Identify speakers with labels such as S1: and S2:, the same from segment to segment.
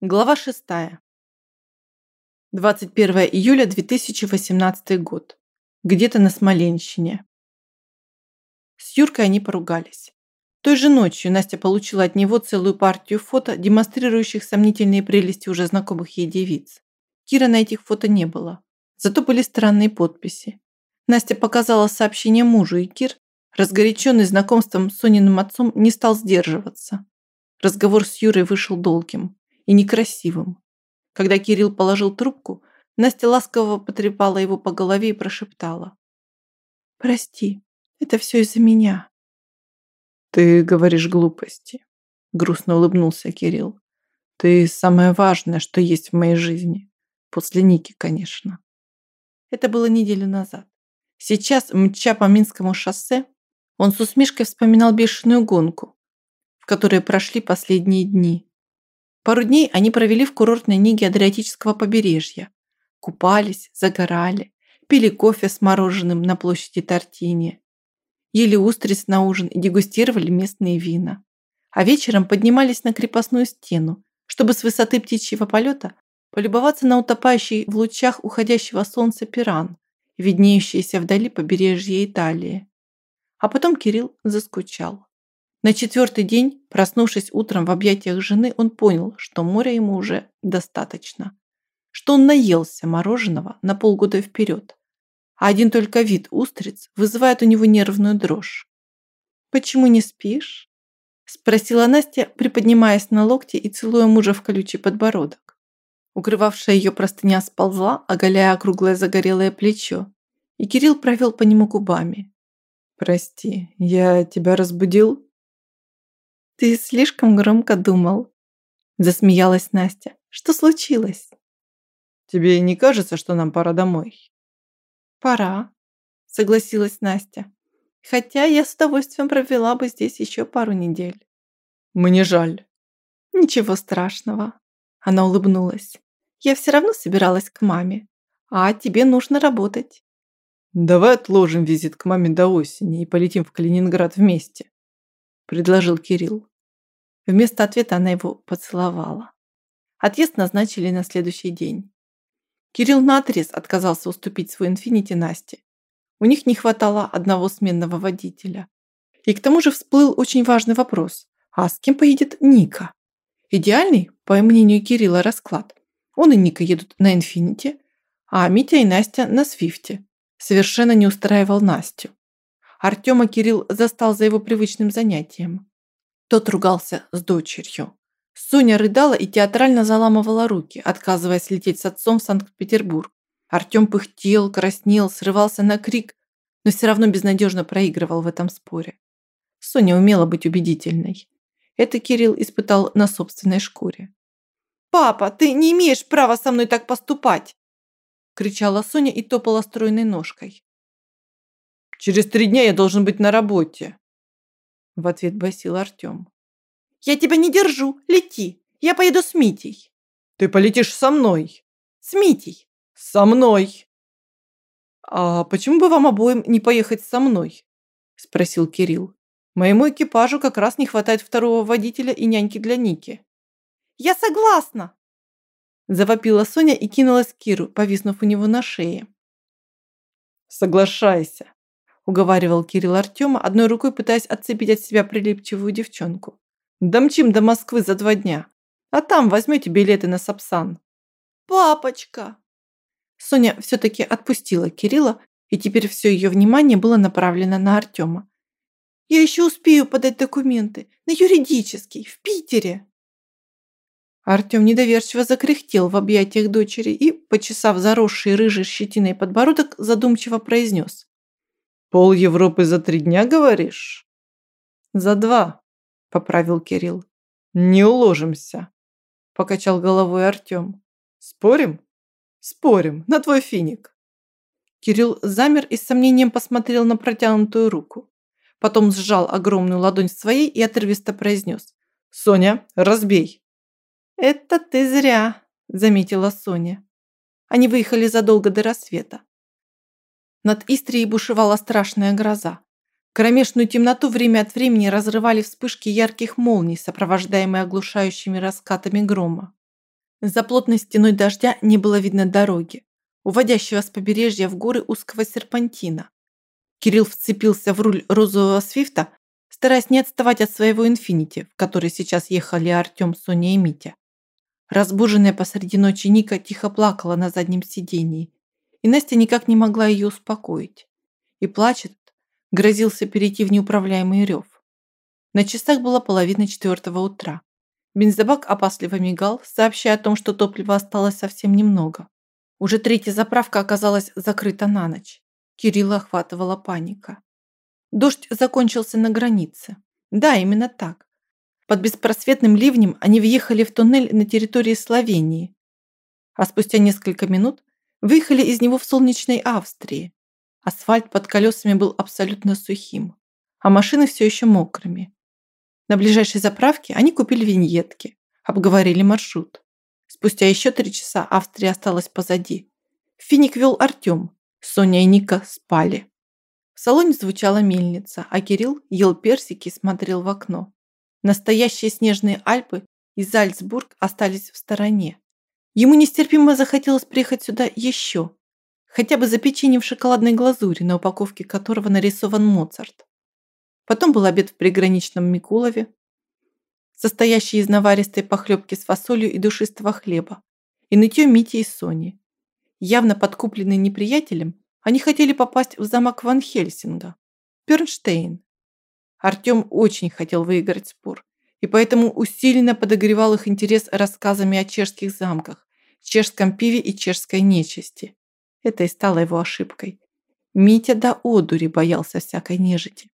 S1: Глава 6. 21 июля 2018 год. Где-то на Смоленщине. С Юркой они поругались. Той же ночью Настя получила от него целую партию фото, демонстрирующих сомнительные прелести уже знакомых ей девиц. Кира на этих фото не было. Зато были странные подписи. Настя показала сообщение мужу, и Кир, разгоряченный знакомством с Сониным отцом, не стал сдерживаться. Разговор с Юрой вышел долгим и некрасивым. Когда Кирилл положил трубку, Настя ласково потрепала его по голове и прошептала. «Прости, это все из-за меня».
S2: «Ты говоришь глупости», — грустно улыбнулся Кирилл. «Ты самое важное, что есть в моей жизни. После Ники, конечно».
S1: Это было неделю назад. Сейчас, мча по Минскому шоссе, он с усмешкой вспоминал бешеную гонку, в которой прошли последние дни. Пару дней они провели в курортной Ниге Адриатического побережья. Купались, загорали, пили кофе с мороженым на площади Тортини, ели устриц на ужин и дегустировали местные вина. А вечером поднимались на крепостную стену, чтобы с высоты птичьего полета полюбоваться на утопающий в лучах уходящего солнца пиран, виднеющиеся вдали побережье Италии. А потом Кирилл заскучал. На четвертый день, проснувшись утром в объятиях жены, он понял, что моря ему уже достаточно. Что он наелся мороженого на полгода вперед. А один только вид устриц вызывает у него нервную дрожь. «Почему не спишь?» Спросила Настя, приподнимаясь на локте и целуя мужа в колючий подбородок. Укрывавшая ее простыня сползла, оголяя округлое загорелое плечо, и Кирилл провел по нему губами.
S2: «Прости, я тебя разбудил?»
S1: «Ты слишком громко думал», – засмеялась Настя. «Что случилось?»
S2: «Тебе не кажется, что нам пора домой?»
S1: «Пора», – согласилась Настя. «Хотя я с удовольствием провела бы здесь еще пару недель».
S2: «Мне жаль».
S1: «Ничего страшного», – она улыбнулась. «Я все равно собиралась к маме, а тебе нужно работать».
S2: «Давай отложим визит к маме до осени и полетим в Калининград вместе», – предложил Кирилл.
S1: Вместо ответа она его поцеловала. Отъезд назначили на следующий день. Кирилл наотрез отказался уступить свой инфинити Насте. У них не хватало одного сменного водителя. И к тому же всплыл очень важный вопрос. А с кем поедет Ника? Идеальный, по мнению Кирилла, расклад. Он и Ника едут на инфинити, а Митя и Настя на свифте. Совершенно не устраивал Настю. Артема Кирилл застал за его привычным занятием. Тот ругался с дочерью. Соня рыдала и театрально заламывала руки, отказываясь лететь с отцом в Санкт-Петербург. Артем пыхтел, краснел, срывался на крик, но все равно безнадежно проигрывал в этом споре. Соня умела быть убедительной. Это Кирилл испытал на собственной шкуре. «Папа, ты не имеешь права со мной так поступать!» кричала Соня и топала стройной ножкой.
S2: «Через три дня я должен быть на работе»,
S1: в ответ басил Артем. «Я тебя не держу! Лети! Я поеду с Митей!»
S2: «Ты полетишь со мной!»
S1: «С Митей!»
S2: «Со мной!»
S1: «А почему бы вам обоим не поехать со мной?» Спросил Кирилл. «Моему экипажу как раз не хватает второго водителя и няньки для Ники». «Я согласна!» Завопила Соня и кинулась к Киру, повиснув у него на шее.
S2: «Соглашайся!»
S1: Уговаривал Кирилл Артема, одной рукой пытаясь отцепить от себя прилипчивую девчонку. «Домчим до Москвы за два дня, а там возьмете билеты на Сапсан». «Папочка!» Соня все-таки отпустила Кирилла, и теперь все ее внимание было направлено на Артема. «Я еще успею подать документы на юридический, в Питере!» Артем недоверчиво закряхтел в объятиях дочери и, почесав заросший рыжий щетиной подбородок, задумчиво произнес.
S2: Пол Европы за три дня, говоришь?
S1: За два, поправил Кирилл.
S2: Не уложимся,
S1: покачал головой Артем.
S2: Спорим?
S1: Спорим, на твой финик. Кирилл замер и с сомнением посмотрел на протянутую руку. Потом сжал огромную ладонь своей и отрывисто произнес.
S2: «Соня, разбей!»
S1: «Это ты зря», – заметила Соня. Они выехали задолго до рассвета. Над Истрией бушевала страшная гроза. Кромешную темноту время от времени разрывали вспышки ярких молний, сопровождаемые оглушающими раскатами грома. За плотной стеной дождя не было видно дороги, уводящего с побережья в горы узкого серпантина. Кирилл вцепился в руль розового свифта, стараясь не отставать от своего «Инфинити», в который сейчас ехали Артем, Соня и Митя. Разбуженная посреди ночи Ника тихо плакала на заднем сидении, и Настя никак не могла ее успокоить. И плачет грозился перейти в неуправляемый рев. На часах было половина четвертого утра. Бензобак опасливо мигал, сообщая о том, что топлива осталось совсем немного. Уже третья заправка оказалась закрыта на ночь. Кирилла охватывала паника. Дождь закончился на границе. Да, именно так. Под беспросветным ливнем они въехали в туннель на территории Словении, а спустя несколько минут выехали из него в солнечной Австрии. Асфальт под колесами был абсолютно сухим, а машины все еще мокрыми. На ближайшей заправке они купили виньетки, обговорили маршрут. Спустя еще три часа Австрия осталась позади. Финик вел Артем, Соня и Ника спали. В салоне звучала мельница, а Кирилл ел персики и смотрел в окно. Настоящие снежные Альпы и Зальцбург остались в стороне. Ему нестерпимо захотелось приехать сюда еще. Хотя бы за печеньем в шоколадной глазури, на упаковке которого нарисован Моцарт. Потом был обед в приграничном Микулове, состоящий из наваристой похлебки с фасолью и душистого хлеба, и нытье Мити и Сони. Явно подкупленные неприятелем, они хотели попасть в замок Ван Хельсинга, Пернштейн, Артем очень хотел выиграть спор, и поэтому усиленно подогревал их интерес рассказами о чешских замках, чешском пиве и чешской нечисти. Это и стало его ошибкой. Митя до одури боялся всякой нежити.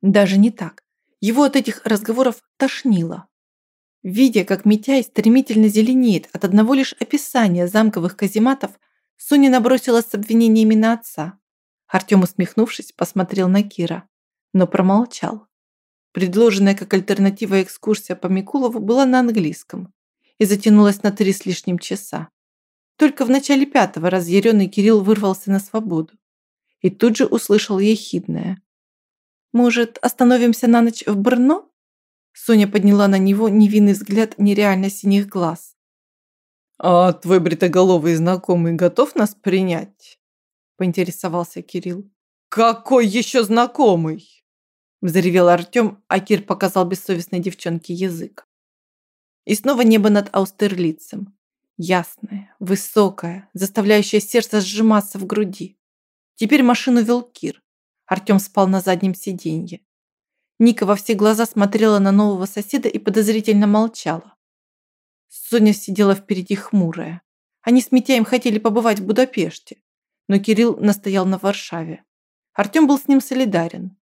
S1: Даже не так. Его от этих разговоров тошнило. Видя, как Митяй стремительно зеленеет от одного лишь описания замковых казематов, Соня набросилась с обвинениями на отца. Артем, усмехнувшись, посмотрел на Кира но промолчал. Предложенная как альтернатива экскурсия по Микулову была на английском и затянулась на три с лишним часа. Только в начале пятого разъяренный Кирилл вырвался на свободу и тут же услышал ехидное. «Может, остановимся на ночь в Брно?» Соня подняла на него невинный взгляд нереально синих глаз.
S2: «А твой бритоголовый знакомый готов нас принять?» поинтересовался Кирилл. «Какой еще знакомый?» Взревел Артем, а Кир показал бессовестной девчонке язык.
S1: И снова небо над Аустерлицем. Ясное, высокое, заставляющее сердце сжиматься в груди. Теперь машину вел Кир. Артем спал на заднем сиденье. Ника во все глаза смотрела на нового соседа и подозрительно молчала. Соня сидела впереди хмурая. Они с Митяем хотели побывать в Будапеште, но Кирилл настоял на Варшаве. Артем был с ним солидарен.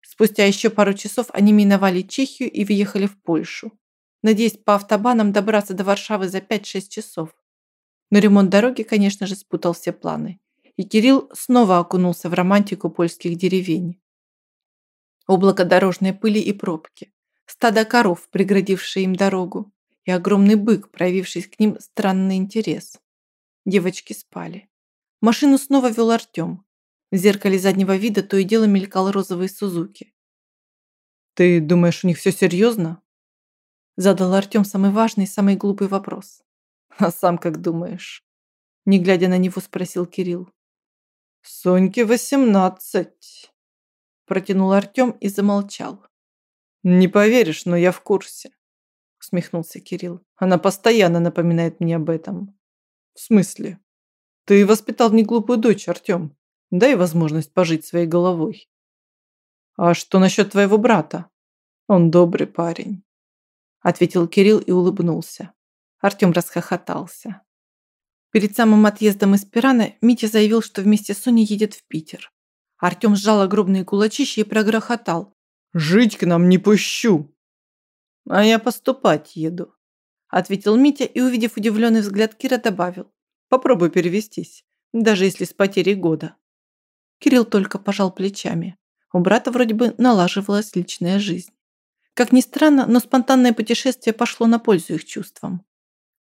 S1: Спустя еще пару часов они миновали Чехию и въехали в Польшу, надеясь по автобанам добраться до Варшавы за 5-6 часов. Но ремонт дороги, конечно же, спутал все планы, и Кирилл снова окунулся в романтику польских деревень. Облако дорожной пыли и пробки, стадо коров, преградившие им дорогу, и огромный бык, проявивший к ним странный интерес. Девочки спали. Машину снова вел Артем, в зеркале заднего вида то и дело мелькал розовый Сузуки.
S2: «Ты думаешь, у них все серьезно?»
S1: Задал Артем самый важный и самый глупый вопрос.
S2: «А сам как думаешь?» Не глядя на него, спросил Кирилл. «Соньке восемнадцать», протянул Артем и замолчал. «Не поверишь, но я в курсе», усмехнулся Кирилл. «Она постоянно напоминает мне об этом». «В смысле?» «Ты воспитал неглупую дочь, Артем. Дай возможность пожить своей головой. А что насчет твоего брата? Он добрый парень. Ответил Кирилл и улыбнулся. Артем расхохотался. Перед самым отъездом из Пирана Митя заявил, что вместе с Соней едет в Питер. Артем сжал огромные кулачища и прогрохотал. «Жить к нам не пущу!» «А я поступать еду», ответил Митя и, увидев удивленный взгляд Кира, добавил. «Попробуй перевестись, даже если с потерей года». Кирилл только пожал плечами. У брата вроде бы налаживалась личная жизнь. Как ни странно, но спонтанное путешествие пошло на пользу их чувствам.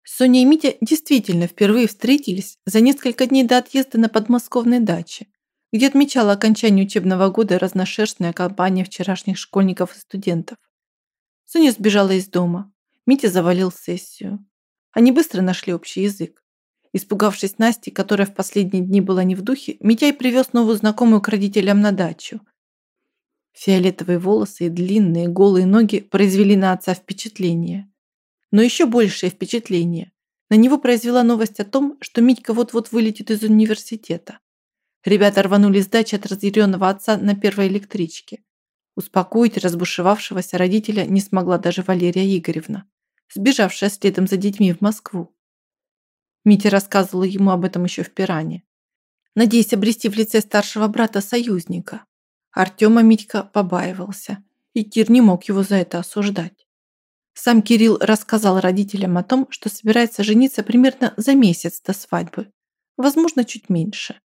S2: Соня и Митя действительно впервые встретились за несколько дней до отъезда на подмосковной даче, где отмечала окончание учебного года разношерстная компания вчерашних школьников и студентов. Соня сбежала из дома, Митя завалил сессию.
S1: Они быстро нашли общий язык. Испугавшись Насти, которая в последние дни была не в духе, Митяй привез новую знакомую к родителям на дачу. Фиолетовые волосы и длинные голые ноги произвели на отца впечатление. Но еще большее впечатление на него произвела новость о том, что Митька вот-вот вылетит из университета. Ребята рванули с дачи от разъяренного отца на первой электричке. Успокоить разбушевавшегося родителя не смогла даже Валерия Игоревна, сбежавшая следом за детьми в Москву. Митя рассказывала ему об этом еще в Пиране. Надеясь обрести в лице старшего брата союзника. Артема Митька побаивался, и Кир не мог его за это осуждать. Сам Кирилл рассказал родителям о том, что собирается жениться примерно за месяц до свадьбы, возможно, чуть меньше.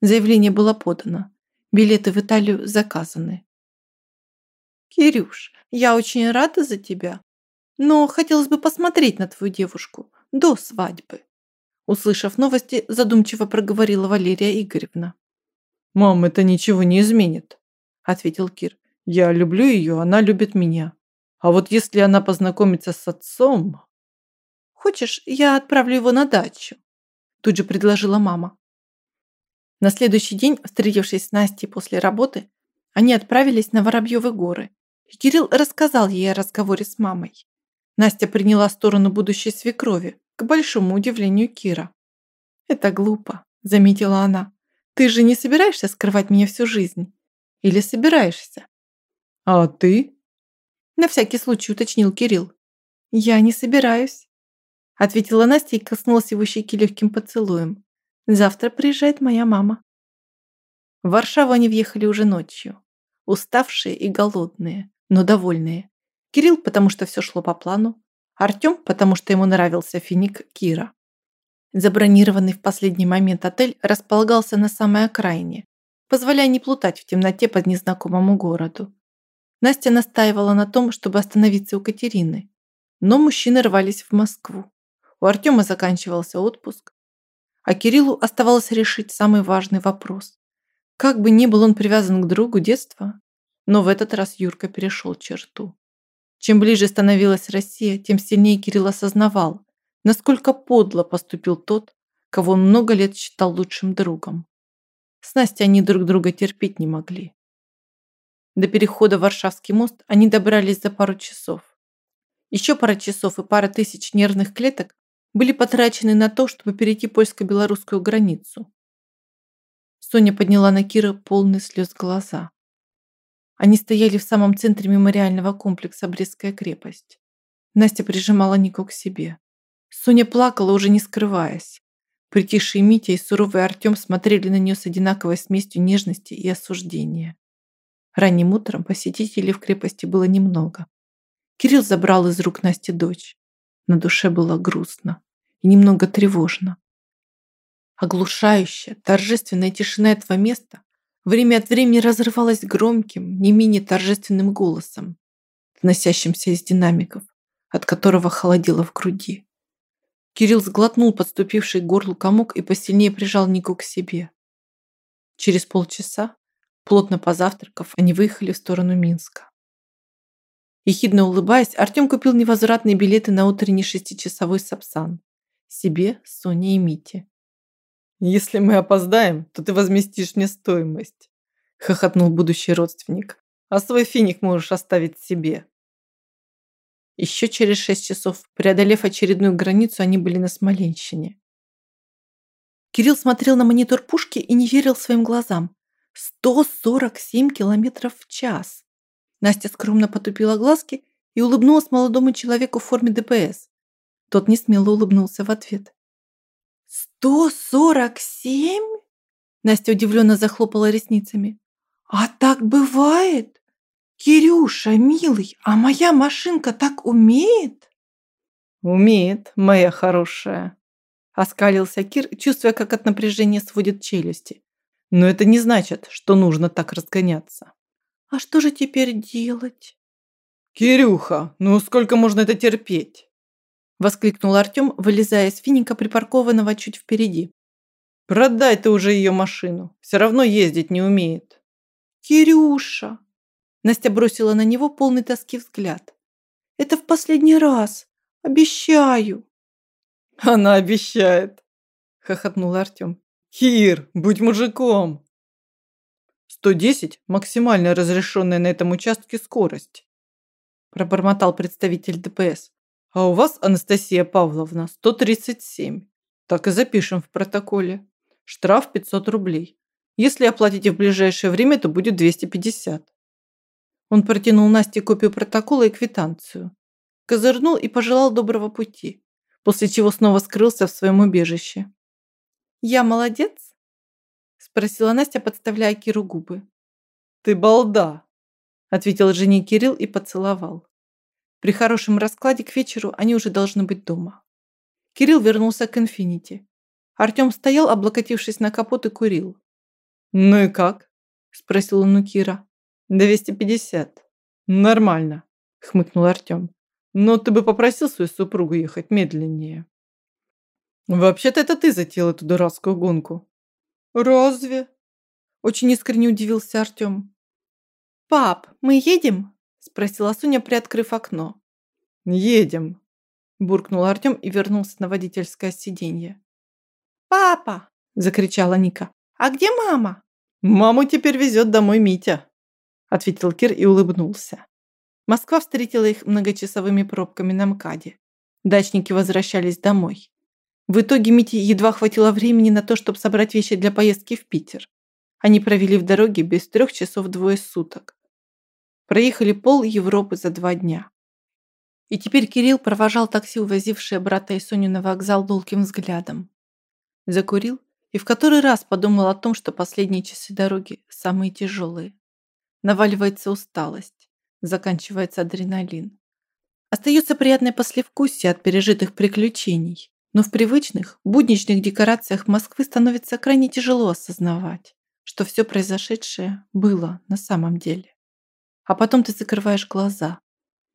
S1: Заявление было подано, билеты в Италию заказаны. «Кирюш, я очень рада за тебя, но хотелось бы посмотреть на твою девушку до свадьбы», услышав новости, задумчиво проговорила Валерия Игоревна.
S2: «Мам, это ничего не изменит», ответил Кир. «Я люблю ее, она любит меня. А вот если она познакомится с отцом...»
S1: «Хочешь, я отправлю его на дачу?» Тут же предложила мама. На следующий день, встретившись с Настей после работы, они отправились на Воробьевы горы. И Кирилл рассказал ей о разговоре с мамой. Настя приняла сторону будущей свекрови, к большому удивлению Кира. «Это глупо», – заметила она. «Ты же не собираешься скрывать меня всю жизнь? Или собираешься?»
S2: «А ты?»
S1: На всякий случай уточнил Кирилл. «Я не собираюсь», – ответила Настя и коснулась его щеки легким поцелуем. «Завтра приезжает моя мама». В Варшаву они въехали уже ночью. Уставшие и голодные, но довольные. Кирилл, потому что все шло по плану. Артем, потому что ему нравился финик Кира. Забронированный в последний момент отель располагался на самой окраине, позволяя не плутать в темноте под незнакомому городу. Настя настаивала на том, чтобы остановиться у Катерины, но мужчины рвались в Москву. У Артема заканчивался отпуск, а Кириллу оставалось решить самый важный вопрос. Как бы ни был он привязан к другу детства, но в этот раз Юрка перешел черту. Чем ближе становилась Россия, тем сильнее Кирилл осознавал, насколько подло поступил тот, кого он много лет считал лучшим другом. С Настей они друг друга терпеть не могли. До перехода в Варшавский мост они добрались за пару часов. Еще пара часов и пара тысяч нервных клеток были потрачены на то, чтобы перейти польско-белорусскую границу. Соня подняла на Кира полный слез глаза. Они стояли в самом центре мемориального комплекса «Брестская крепость». Настя прижимала Нику к себе. Соня плакала, уже не скрываясь. Притихший Митя и суровый Артем смотрели на нее с одинаковой смесью нежности и осуждения. Ранним утром посетителей в крепости было немного. Кирилл забрал из рук Насти дочь. На душе было грустно и немного тревожно. Оглушающая, торжественная тишина этого места время от времени разрывалась громким, не менее торжественным голосом, доносящимся из динамиков, от которого холодело в груди. Кирилл сглотнул подступивший к горлу комок и посильнее прижал Нику к себе. Через полчаса, плотно позавтракав, они выехали в сторону Минска. Ехидно улыбаясь, Артем купил невозвратные билеты на утренний шестичасовой сапсан. Себе, Соне и Мите.
S2: «Если мы опоздаем, то ты возместишь мне стоимость», хохотнул будущий родственник. «А свой финик можешь оставить себе».
S1: Еще через шесть часов, преодолев очередную границу, они были на Смоленщине. Кирилл смотрел на монитор пушки и не верил своим глазам. 147 километров в час. Настя скромно потупила глазки и улыбнулась молодому человеку в форме ДПС. Тот не смело улыбнулся в ответ. «Сто сорок семь?» Настя удивленно захлопала ресницами. «А так бывает?» «Кирюша, милый, а моя машинка так умеет?»
S2: «Умеет, моя хорошая», – оскалился Кир, чувствуя, как от напряжения сводит челюсти. «Но это не значит, что нужно так разгоняться».
S1: «А что же теперь делать?»
S2: «Кирюха, ну сколько можно это терпеть?»
S1: Воскликнул Артем, вылезая из финика, припаркованного чуть впереди.
S2: «Продай ты уже ее машину, все равно ездить не умеет».
S1: «Кирюша!» Настя бросила на него полный тоски взгляд. «Это в последний раз. Обещаю!»
S2: Она обещает, хохотнул Артем. Кир, будь мужиком. 110 – максимальная разрешенная на этом участке скорость, пробормотал представитель ДПС. А у вас, Анастасия Павловна, 137. Так и запишем в протоколе. Штраф 500 рублей. Если оплатите в ближайшее время, то будет 250. Он протянул Насте копию протокола и квитанцию. Козырнул и пожелал доброго пути, после чего снова скрылся в своем убежище.
S1: «Я молодец?» – спросила Настя, подставляя Киру губы.
S2: «Ты балда!» – ответил жене Кирилл и поцеловал. При хорошем раскладе к вечеру они уже должны быть дома. Кирилл вернулся к «Инфинити». Артем стоял, облокотившись на капот и курил. «Ну и как?» – спросил он у Кира. «Двести пятьдесят». «Нормально», – хмыкнул Артем. «Но ты бы попросил свою супругу ехать медленнее». «Вообще-то это ты затеял эту дурацкую гонку».
S1: «Разве?» – очень искренне удивился Артем. «Пап, мы едем?» Спросила Соня, приоткрыв окно.
S2: «Едем», – буркнул Артем и вернулся на водительское сиденье.
S1: «Папа!» – закричала Ника. «А где мама?»
S2: «Маму теперь везет домой Митя», – ответил Кир и улыбнулся.
S1: Москва встретила их многочасовыми пробками на МКАДе. Дачники возвращались домой. В итоге Мите едва хватило времени на то, чтобы собрать вещи для поездки в Питер. Они провели в дороге без трех часов двое суток. Проехали пол Европы за два дня. И теперь Кирилл провожал такси, увозившее брата и Соню на вокзал долгим взглядом. Закурил и в который раз подумал о том, что последние часы дороги самые тяжелые. Наваливается усталость, заканчивается адреналин. Остается приятное послевкусие от пережитых приключений, но в привычных, будничных декорациях Москвы становится крайне тяжело осознавать, что все произошедшее было на самом деле. А потом ты закрываешь глаза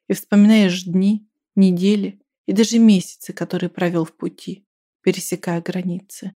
S1: и вспоминаешь дни, недели и даже месяцы, которые провел в пути, пересекая границы.